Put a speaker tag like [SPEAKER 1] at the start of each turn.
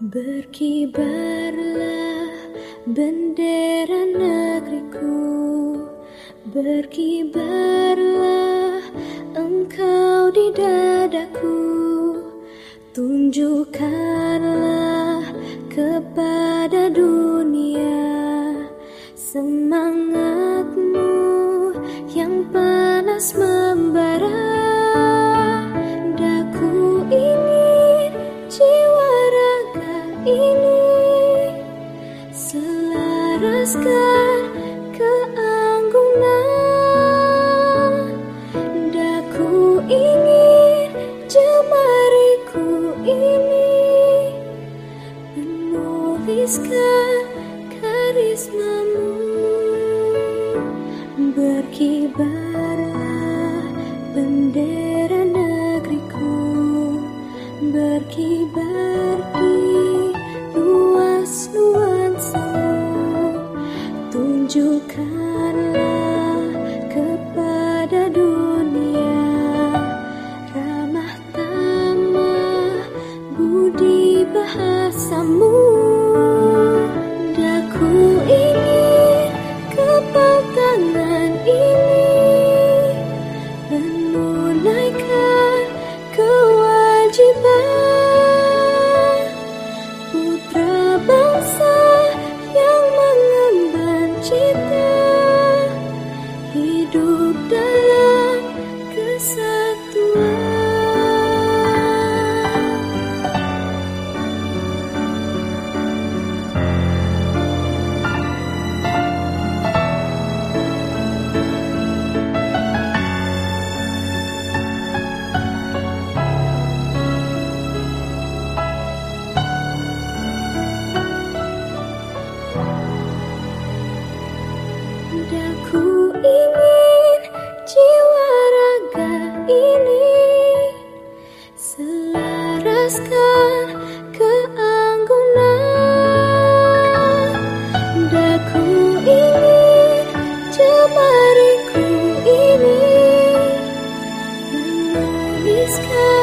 [SPEAKER 1] Berkibarlah bendera negeriku. Berkibarlah engkau di dadaku. Tunjukkanlah kepada dunia Semangatmu yang panas membara ini Selaraskan keanggunan. Daku ingin jemariku ini Menuliskan karismamu. Berkibarlah bendera negeriku Berkibar Tunjukkanlah kepada dunia Ramah tamah budi bahasamu meneruskan keanggunan. Daku ini jemariku ini. Menuliskan